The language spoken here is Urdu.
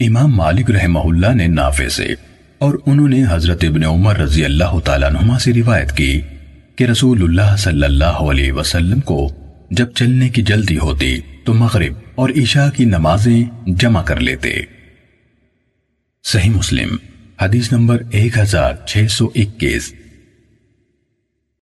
امام مالک رحمہ اللہ نے نافع سے اور انہوں نے حضرت ابن عمر رضی اللہ تعالیٰ عنہما سے روایت کی کہ رسول اللہ صلی اللہ علیہ وسلم کو جب چلنے کی جلدی ہوتی تو مغرب اور عشاء کی نمازیں جمع کر لیتے۔ صحیح مسلم، حدیث نمبر ایک ہزار چھ سو اکیس۔